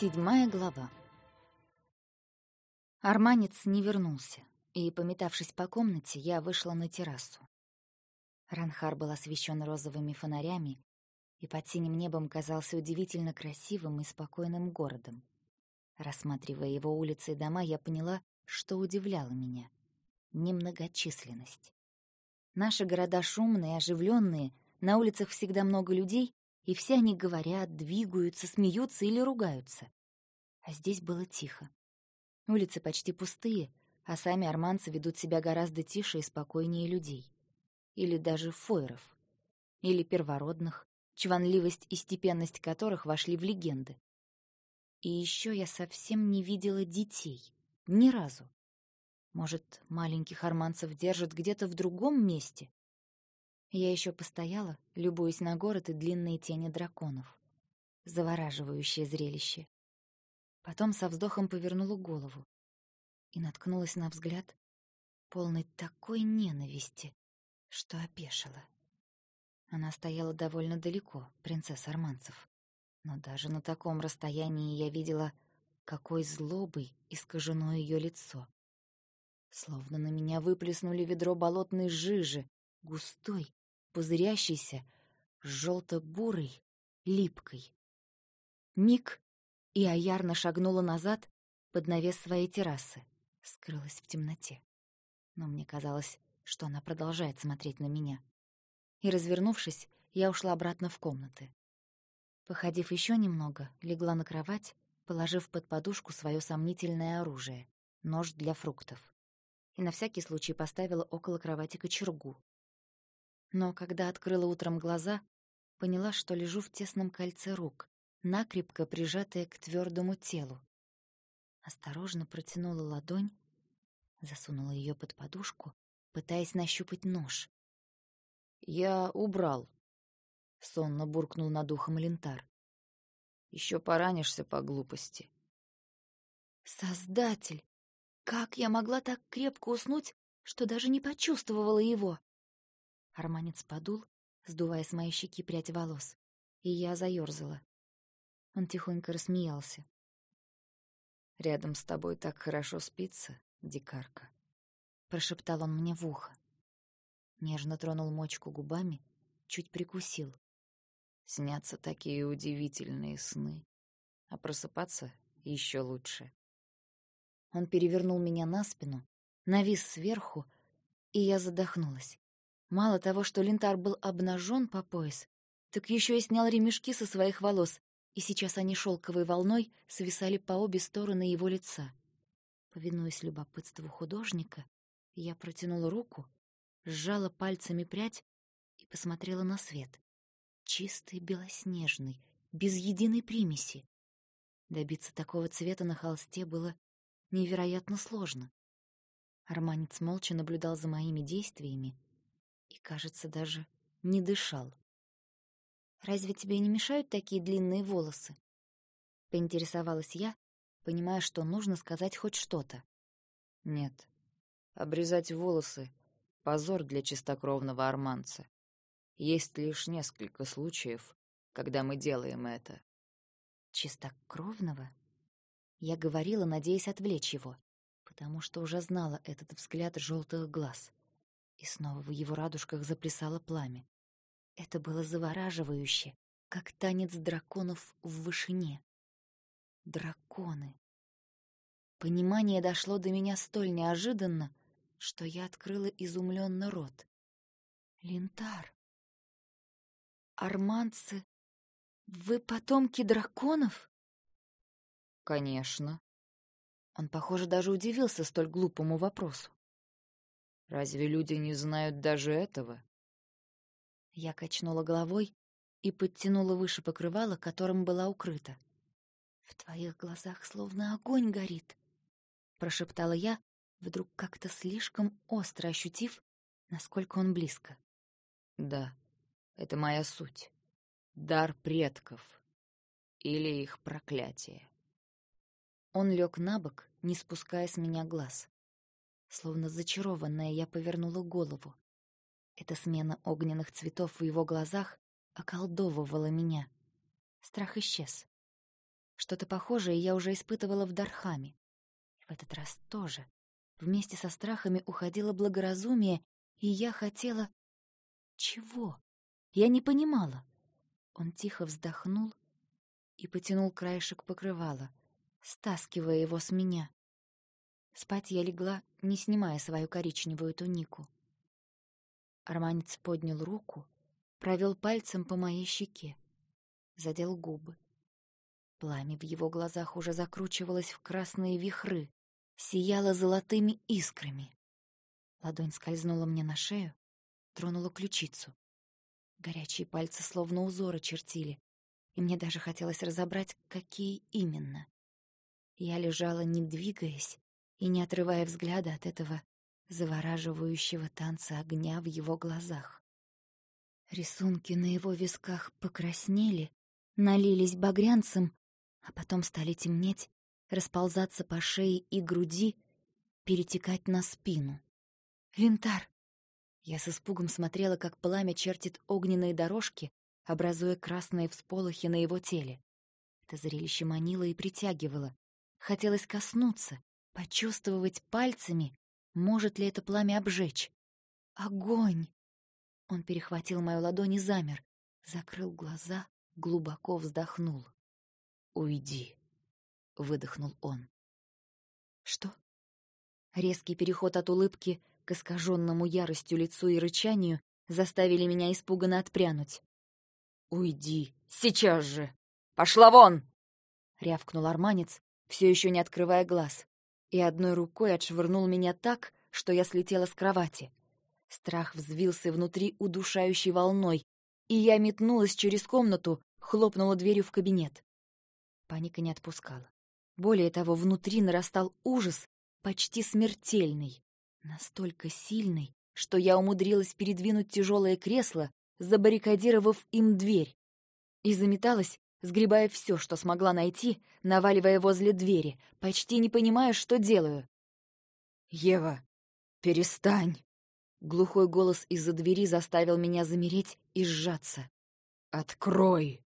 Седьмая глава. Арманец не вернулся, и, пометавшись по комнате, я вышла на террасу. Ранхар был освещен розовыми фонарями, и под синим небом казался удивительно красивым и спокойным городом. Рассматривая его улицы и дома, я поняла, что удивляло меня — немногочисленность. Наши города шумные, оживленные, на улицах всегда много людей, и все они говорят, двигаются, смеются или ругаются. А здесь было тихо. Улицы почти пустые, а сами арманцы ведут себя гораздо тише и спокойнее людей. Или даже фойров. Или первородных, чванливость и степенность которых вошли в легенды. И еще я совсем не видела детей. Ни разу. Может, маленьких арманцев держат где-то в другом месте? Я еще постояла, любуясь на город и длинные тени драконов. Завораживающее зрелище. Потом со вздохом повернула голову и наткнулась на взгляд, полный такой ненависти, что опешила. Она стояла довольно далеко, принцесса Арманцев. Но даже на таком расстоянии я видела, какой злобой искажено ее лицо. Словно на меня выплеснули ведро болотной жижи, густой, пузырящейся, желто-бурой, липкой. Миг, и Аярна шагнула назад под навес своей террасы, скрылась в темноте. Но мне казалось, что она продолжает смотреть на меня. И, развернувшись, я ушла обратно в комнаты. Походив еще немного, легла на кровать, положив под подушку свое сомнительное оружие — нож для фруктов и на всякий случай поставила около кровати кочергу. Но когда открыла утром глаза, поняла, что лежу в тесном кольце рук, накрепко прижатая к твердому телу. Осторожно протянула ладонь, засунула ее под подушку, пытаясь нащупать нож. «Я убрал», — сонно буркнул над ухом Лентар. «Еще поранишься по глупости». «Создатель! Как я могла так крепко уснуть, что даже не почувствовала его? Арманец подул, сдувая с моей щеки прядь волос, и я заёрзала. Он тихонько рассмеялся. «Рядом с тобой так хорошо спится, дикарка», — прошептал он мне в ухо. Нежно тронул мочку губами, чуть прикусил. Снятся такие удивительные сны, а просыпаться еще лучше. Он перевернул меня на спину, навис сверху, и я задохнулась. Мало того, что лентар был обнажен по пояс, так еще и снял ремешки со своих волос, и сейчас они шелковой волной свисали по обе стороны его лица. Повинуясь любопытству художника, я протянула руку, сжала пальцами прядь и посмотрела на свет. Чистый, белоснежный, без единой примеси. Добиться такого цвета на холсте было невероятно сложно. Арманец молча наблюдал за моими действиями и, кажется, даже не дышал. «Разве тебе не мешают такие длинные волосы?» — поинтересовалась я, понимая, что нужно сказать хоть что-то. «Нет, обрезать волосы — позор для чистокровного арманца. Есть лишь несколько случаев, когда мы делаем это». «Чистокровного?» Я говорила, надеясь отвлечь его, потому что уже знала этот взгляд желтых глаз. И снова в его радужках заплясало пламя. Это было завораживающе, как танец драконов в вышине. Драконы. Понимание дошло до меня столь неожиданно, что я открыла изумленно рот. Лентар. Арманцы, вы потомки драконов? Конечно. Он, похоже, даже удивился столь глупому вопросу. Разве люди не знают даже этого? Я качнула головой и подтянула выше покрывала, которым была укрыта. В твоих глазах словно огонь горит, прошептала я, вдруг как-то слишком остро ощутив, насколько он близко. Да, это моя суть. Дар предков или их проклятие. Он лег на бок, не спуская с меня глаз. Словно зачарованная, я повернула голову. Эта смена огненных цветов в его глазах околдовывала меня. Страх исчез. Что-то похожее я уже испытывала в Дархаме. И в этот раз тоже. Вместе со страхами уходило благоразумие, и я хотела... Чего? Я не понимала. Он тихо вздохнул и потянул краешек покрывала, стаскивая его с меня. Спать я легла, не снимая свою коричневую тунику. Арманец поднял руку, провел пальцем по моей щеке, задел губы. Пламя в его глазах уже закручивалось в красные вихры, сияло золотыми искрами. Ладонь скользнула мне на шею, тронула ключицу. Горячие пальцы словно узоры чертили, и мне даже хотелось разобрать, какие именно. Я лежала, не двигаясь и не отрывая взгляда от этого завораживающего танца огня в его глазах. Рисунки на его висках покраснели, налились багрянцем, а потом стали темнеть, расползаться по шее и груди, перетекать на спину. «Лентар!» Я с испугом смотрела, как пламя чертит огненные дорожки, образуя красные всполохи на его теле. Это зрелище манило и притягивало. Хотелось коснуться, почувствовать пальцами, может ли это пламя обжечь. Огонь! Он перехватил мою ладонь и замер, закрыл глаза, глубоко вздохнул. «Уйди», — выдохнул он. «Что?» Резкий переход от улыбки к искаженному яростью лицу и рычанию заставили меня испуганно отпрянуть. «Уйди! Сейчас же! Пошла вон!» — рявкнул арманец, все еще не открывая глаз, и одной рукой отшвырнул меня так, что я слетела с кровати. Страх взвился внутри удушающей волной, и я метнулась через комнату, хлопнула дверью в кабинет. Паника не отпускала. Более того, внутри нарастал ужас, почти смертельный, настолько сильный, что я умудрилась передвинуть тяжелое кресло, забаррикадировав им дверь, и заметалась, сгребая все, что смогла найти, наваливая возле двери, почти не понимая, что делаю. «Ева, перестань!» Глухой голос из-за двери заставил меня замереть и сжаться. «Открой!»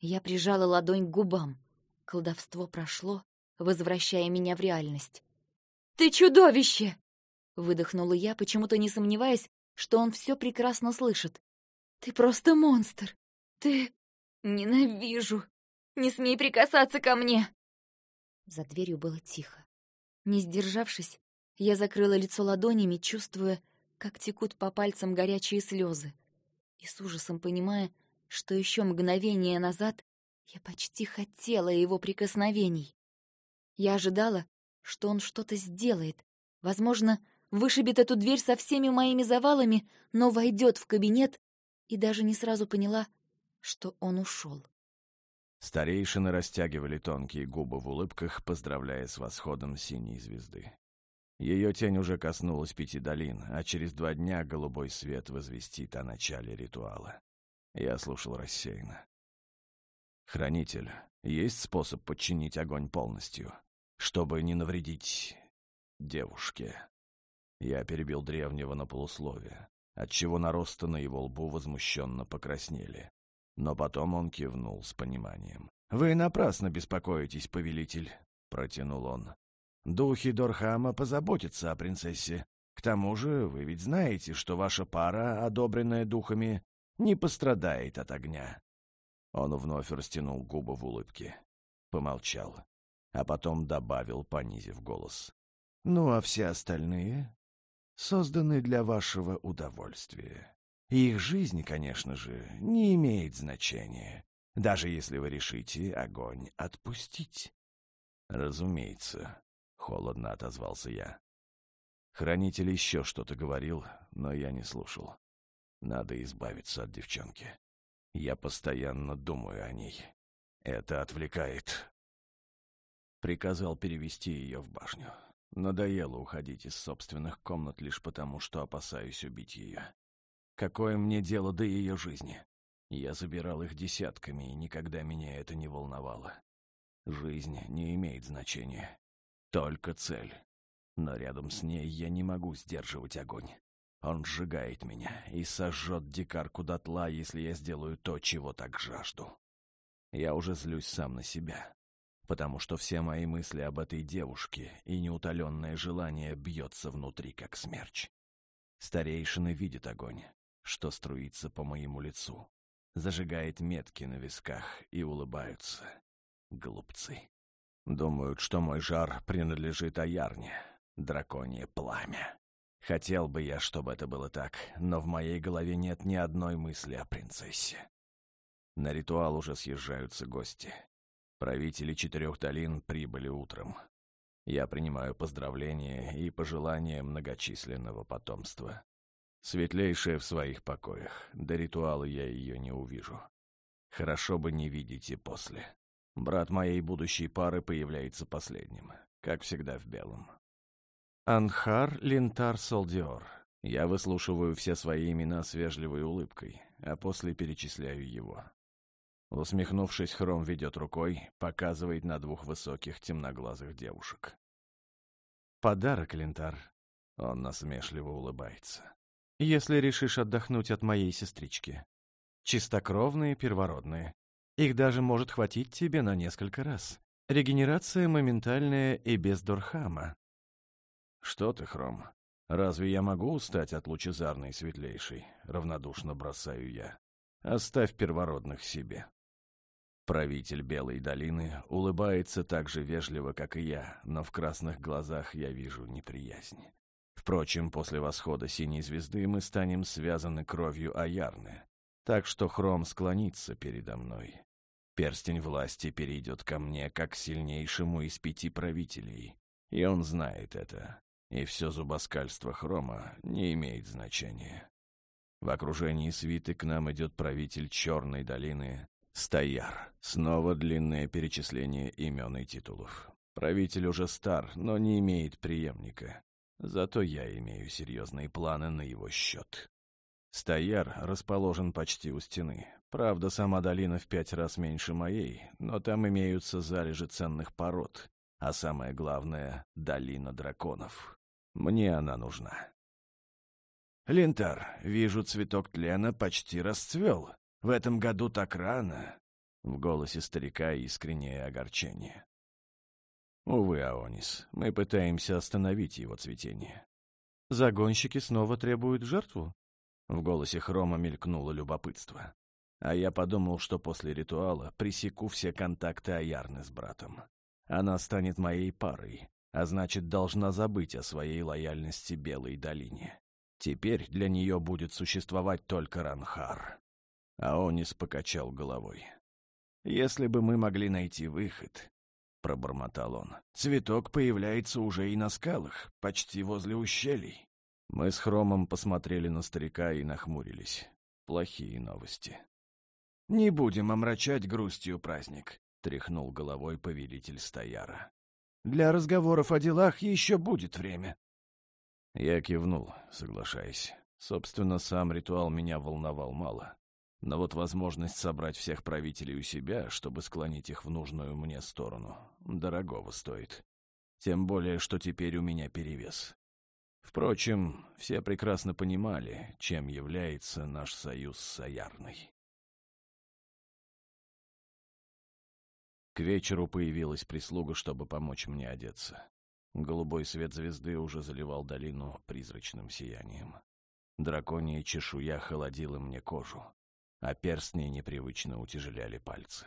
Я прижала ладонь к губам. Колдовство прошло, возвращая меня в реальность. «Ты чудовище!» — выдохнула я, почему-то не сомневаясь, что он все прекрасно слышит. «Ты просто монстр! Ты... ненавижу! Не смей прикасаться ко мне!» За дверью было тихо. Не сдержавшись, я закрыла лицо ладонями, чувствуя, как текут по пальцам горячие слезы, и с ужасом понимая, что еще мгновение назад я почти хотела его прикосновений. Я ожидала, что он что-то сделает, возможно, вышибет эту дверь со всеми моими завалами, но войдет в кабинет, и даже не сразу поняла, что он ушел. Старейшины растягивали тонкие губы в улыбках, поздравляя с восходом синей звезды. Ее тень уже коснулась пяти долин, а через два дня голубой свет возвестит о начале ритуала. Я слушал рассеянно. «Хранитель, есть способ подчинить огонь полностью, чтобы не навредить девушке?» Я перебил древнего на полусловие, отчего наросты на его лбу возмущенно покраснели. Но потом он кивнул с пониманием. «Вы напрасно беспокоитесь, повелитель», — протянул он. Духи Дорхама позаботятся о принцессе. К тому же вы ведь знаете, что ваша пара, одобренная духами, не пострадает от огня. Он вновь растянул губы в улыбке. Помолчал, а потом добавил, понизив голос. «Ну, а все остальные созданы для вашего удовольствия. Их жизнь, конечно же, не имеет значения, даже если вы решите огонь отпустить». «Разумеется», Холодно отозвался я. Хранитель еще что-то говорил, но я не слушал. Надо избавиться от девчонки. Я постоянно думаю о ней. Это отвлекает. Приказал перевести ее в башню. Надоело уходить из собственных комнат лишь потому, что опасаюсь убить ее. Какое мне дело до ее жизни? Я забирал их десятками, и никогда меня это не волновало. Жизнь не имеет значения. Только цель. Но рядом с ней я не могу сдерживать огонь. Он сжигает меня и сожжет дикарку дотла, если я сделаю то, чего так жажду. Я уже злюсь сам на себя, потому что все мои мысли об этой девушке и неутоленное желание бьется внутри, как смерч. Старейшины видят огонь, что струится по моему лицу, зажигает метки на висках и улыбаются. Глупцы. Думают, что мой жар принадлежит Аярне, драконье пламя. Хотел бы я, чтобы это было так, но в моей голове нет ни одной мысли о принцессе. На ритуал уже съезжаются гости. Правители четырех долин прибыли утром. Я принимаю поздравления и пожелания многочисленного потомства. Светлейшая в своих покоях, до ритуала я ее не увижу. Хорошо бы не видеть и после. Брат моей будущей пары появляется последним, как всегда в белом. Анхар Линтар Солдиор. Я выслушиваю все свои имена с вежливой улыбкой, а после перечисляю его. Усмехнувшись, Хром ведет рукой, показывает на двух высоких темноглазых девушек. «Подарок, Линтар», — он насмешливо улыбается. «Если решишь отдохнуть от моей сестрички. Чистокровные, первородные. Их даже может хватить тебе на несколько раз. Регенерация моментальная и без Дорхама. «Что ты, Хром? Разве я могу устать от лучезарной светлейшей?» — равнодушно бросаю я. «Оставь первородных себе». Правитель Белой долины улыбается так же вежливо, как и я, но в красных глазах я вижу неприязнь. Впрочем, после восхода синей звезды мы станем связаны кровью Аярны, так что Хром склонится передо мной. Перстень власти перейдет ко мне, как сильнейшему из пяти правителей, и он знает это и все зубоскальство хрома не имеет значения. В окружении свиты к нам идет правитель Черной долины Стояр. Снова длинное перечисление имен и титулов. Правитель уже стар, но не имеет преемника. Зато я имею серьезные планы на его счет. Стояр расположен почти у стены. Правда, сама долина в пять раз меньше моей, но там имеются залежи ценных пород, а самое главное — долина драконов. Мне она нужна. «Линтар, вижу, цветок тлена почти расцвел. В этом году так рано». В голосе старика искреннее огорчение. «Увы, Аонис, мы пытаемся остановить его цветение». «Загонщики снова требуют жертву?» В голосе Хрома мелькнуло любопытство. А я подумал, что после ритуала пресеку все контакты Аярны с братом. Она станет моей парой, а значит, должна забыть о своей лояльности Белой долине. Теперь для нее будет существовать только Ранхар. Аонис покачал головой. «Если бы мы могли найти выход», — пробормотал он, — «цветок появляется уже и на скалах, почти возле ущелий». Мы с Хромом посмотрели на старика и нахмурились. Плохие новости. «Не будем омрачать грустью праздник», — тряхнул головой повелитель Стояра. Для разговоров о делах еще будет время. Я кивнул, соглашаясь. Собственно, сам ритуал меня волновал мало. Но вот возможность собрать всех правителей у себя, чтобы склонить их в нужную мне сторону, дорогого стоит. Тем более, что теперь у меня перевес. Впрочем, все прекрасно понимали, чем является наш союз с Саярной. К вечеру появилась прислуга, чтобы помочь мне одеться. Голубой свет звезды уже заливал долину призрачным сиянием. Драконья чешуя холодила мне кожу, а перстни непривычно утяжеляли пальцы.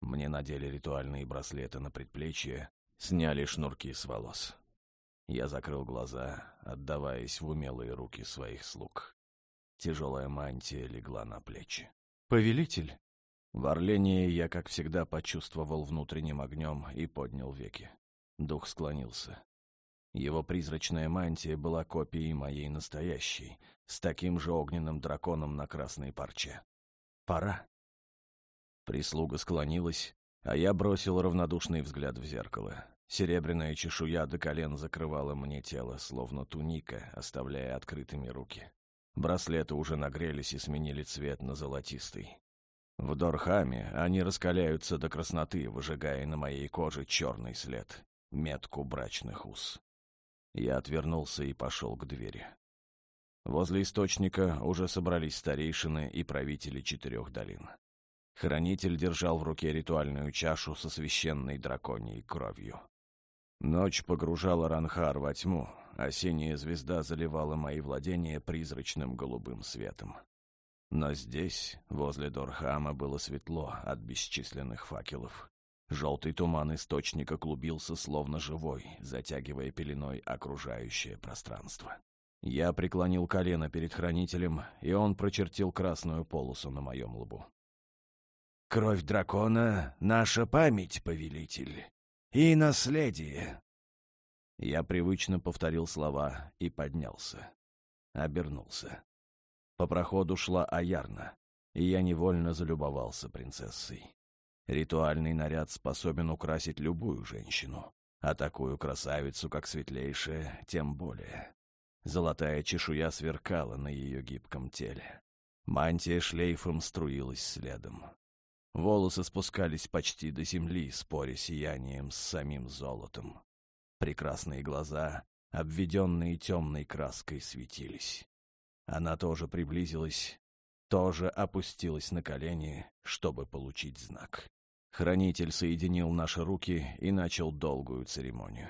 Мне надели ритуальные браслеты на предплечье, сняли шнурки с волос. Я закрыл глаза, отдаваясь в умелые руки своих слуг. Тяжелая мантия легла на плечи. «Повелитель!» В Орлении я, как всегда, почувствовал внутренним огнем и поднял веки. Дух склонился. Его призрачная мантия была копией моей настоящей, с таким же огненным драконом на красной парче. Пора. Прислуга склонилась, а я бросил равнодушный взгляд в зеркало. Серебряная чешуя до колен закрывала мне тело, словно туника, оставляя открытыми руки. Браслеты уже нагрелись и сменили цвет на золотистый. В Дорхаме они раскаляются до красноты, выжигая на моей коже черный след, метку брачных уз. Я отвернулся и пошел к двери. Возле источника уже собрались старейшины и правители четырех долин. Хранитель держал в руке ритуальную чашу со священной драконьей кровью. Ночь погружала Ранхар во тьму, синяя звезда заливала мои владения призрачным голубым светом. Но здесь, возле Дорхама, было светло от бесчисленных факелов. Желтый туман источника клубился, словно живой, затягивая пеленой окружающее пространство. Я преклонил колено перед хранителем, и он прочертил красную полосу на моем лбу. «Кровь дракона — наша память, повелитель, и наследие!» Я привычно повторил слова и поднялся. Обернулся. По проходу шла Аярна, и я невольно залюбовался принцессой. Ритуальный наряд способен украсить любую женщину, а такую красавицу, как светлейшая, тем более. Золотая чешуя сверкала на ее гибком теле. Мантия шлейфом струилась следом. Волосы спускались почти до земли, споря сиянием с самим золотом. Прекрасные глаза, обведенные темной краской, светились. Она тоже приблизилась, тоже опустилась на колени, чтобы получить знак. Хранитель соединил наши руки и начал долгую церемонию.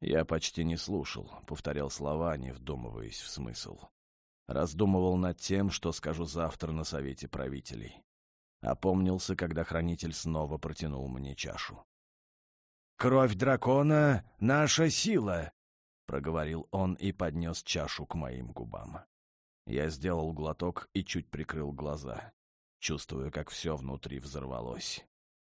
Я почти не слушал, повторял слова, не вдумываясь в смысл. Раздумывал над тем, что скажу завтра на совете правителей. Опомнился, когда хранитель снова протянул мне чашу. «Кровь дракона — наша сила!» — проговорил он и поднес чашу к моим губам. Я сделал глоток и чуть прикрыл глаза, чувствуя, как все внутри взорвалось.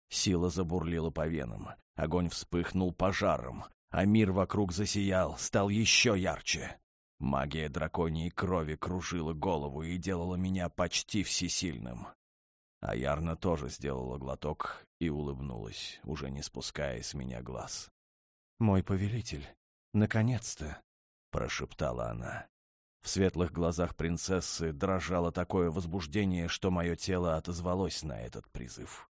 Сила забурлила по венам, огонь вспыхнул пожаром, а мир вокруг засиял, стал еще ярче. Магия драконьей крови кружила голову и делала меня почти всесильным. А Ярна тоже сделала глоток и улыбнулась, уже не спуская с меня глаз. «Мой повелитель, наконец-то!» — прошептала она. В светлых глазах принцессы дрожало такое возбуждение, что мое тело отозвалось на этот призыв.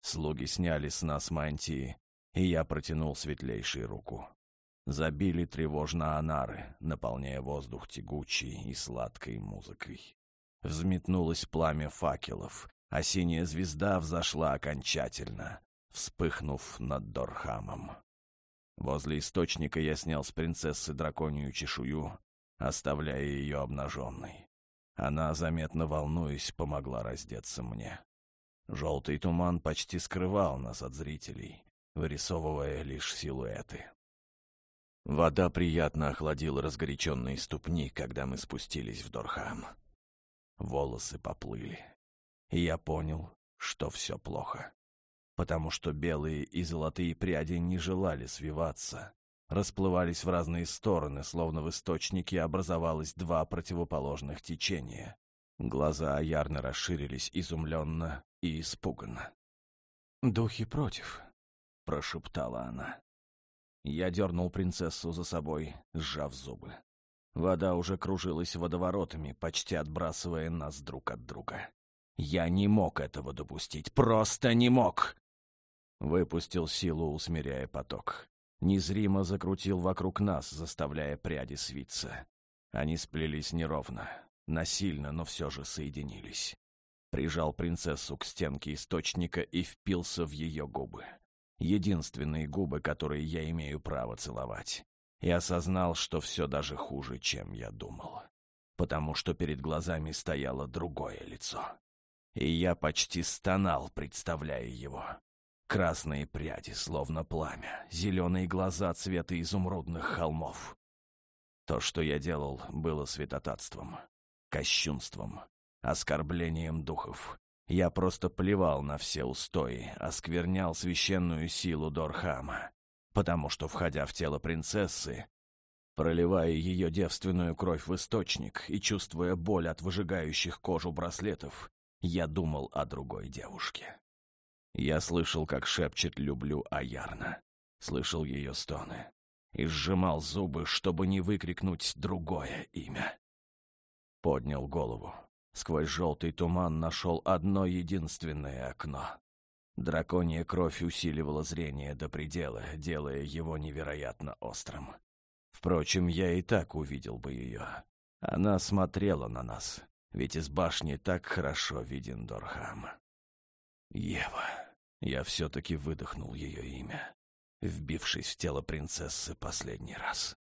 Слуги сняли с нас мантии, и я протянул светлейшей руку. Забили тревожно анары, наполняя воздух тягучей и сладкой музыкой. Взметнулось пламя факелов, а синяя звезда взошла окончательно, вспыхнув над Дорхамом. Возле источника я снял с принцессы драконью чешую оставляя ее обнаженной. Она, заметно волнуясь, помогла раздеться мне. Желтый туман почти скрывал нас от зрителей, вырисовывая лишь силуэты. Вода приятно охладила разгоряченные ступни, когда мы спустились в Дорхам. Волосы поплыли, и я понял, что все плохо, потому что белые и золотые пряди не желали свиваться, расплывались в разные стороны, словно в источнике образовалось два противоположных течения. Глаза ярно расширились изумленно и испуганно. «Духи против», — прошептала она. Я дернул принцессу за собой, сжав зубы. Вода уже кружилась водоворотами, почти отбрасывая нас друг от друга. Я не мог этого допустить, просто не мог! Выпустил силу, усмиряя поток незримо закрутил вокруг нас, заставляя пряди свиться. Они сплелись неровно, насильно, но все же соединились. Прижал принцессу к стенке источника и впился в ее губы. Единственные губы, которые я имею право целовать. И осознал, что все даже хуже, чем я думал. Потому что перед глазами стояло другое лицо. И я почти стонал, представляя его. Красные пряди, словно пламя, зеленые глаза цвета изумрудных холмов. То, что я делал, было святотатством, кощунством, оскорблением духов. Я просто плевал на все устои, осквернял священную силу Дорхама, потому что, входя в тело принцессы, проливая ее девственную кровь в источник и чувствуя боль от выжигающих кожу браслетов, я думал о другой девушке. Я слышал, как шепчет «люблю Аярна». Слышал ее стоны. И сжимал зубы, чтобы не выкрикнуть другое имя. Поднял голову. Сквозь желтый туман нашел одно единственное окно. Драконья кровь усиливала зрение до предела, делая его невероятно острым. Впрочем, я и так увидел бы ее. Она смотрела на нас, ведь из башни так хорошо виден Дорхам. Ева. Я все-таки выдохнул ее имя, вбившись в тело принцессы последний раз.